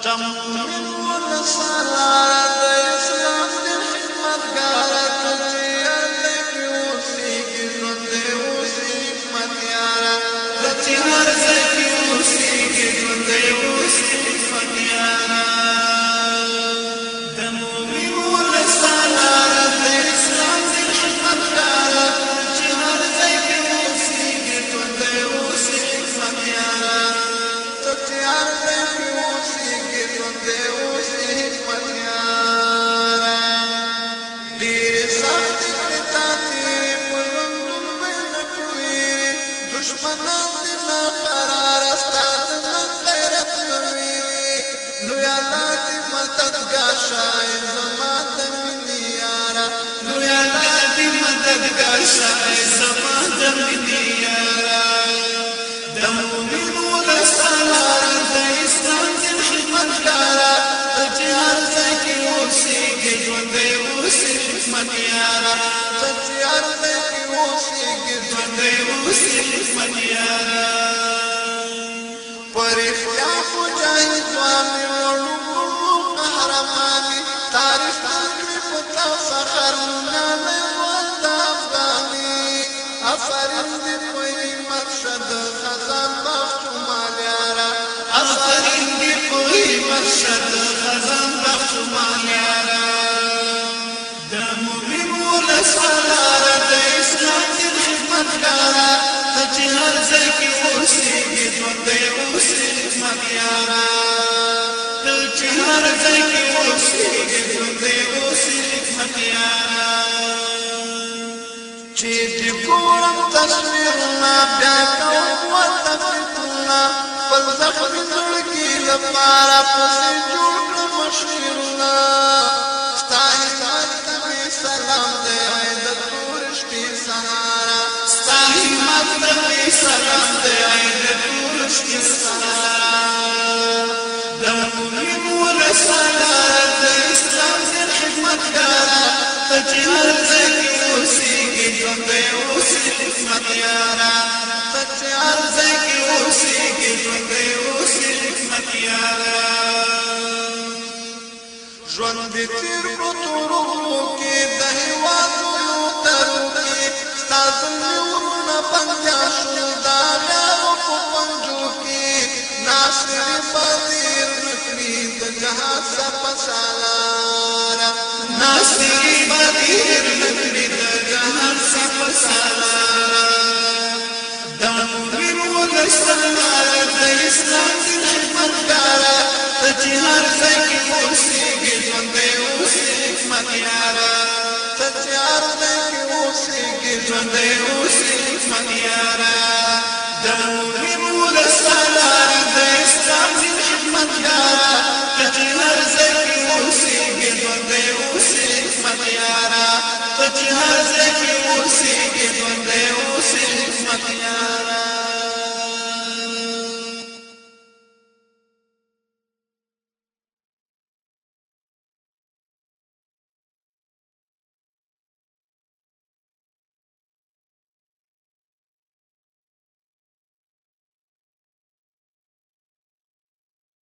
تمر الصلاه متیار دې اوسې کې ژوندې اوسې حکمت یار ډېر سخت دې تا تیرې په ژوندون مې نه پوي دشمنان دې لا قرار استا نه غیرت کوي نو یا الله دې مددګار شای زما ته مې یارا نو یا الله دې مددګار شای زما ته مې یارا دمو اوسې حکمت یارا چې هر ځای کې اوسې کې ژوندې اوسې حکمت یارا پر اختیار مجاهد ځوان وړو وړو قهرمان تاریخ تکړه پتا فخر نه نه وتا افغاني افرین دې په مرشد خزان بخت مالیارا افرین دې په مرشد خزان بخت مالیارا ښکارا ته چې هر ځای کې اوسېږې ژوندی اوسې زما یارا ته چې هر ځای کې اوسېږې ژوندی اوسې زما یارا چې دې ګورم تصویرونه بیا کوم وطن فکرونه خپل زخمي زړګي لپاره پسې جوړ کړم شعرونه یارا پت عرض کی اوسی کی پتے اوسی حکمت یارا ژوند تیر په تورو کې د هیواد یو تر کې ستاسو ورونه پنځه شو دا یو په پنځو کې ناشر پاتیر نکړي د جهان سپسالارا ناشر پاتیر اسلام دی خدمت گارا تچی هر زکی اوسی گی جوندے اوسی حکمت یارا تچی هر زکی اوسی گی جوندے اوسی حکمت یارا دمو بیمو رسالہ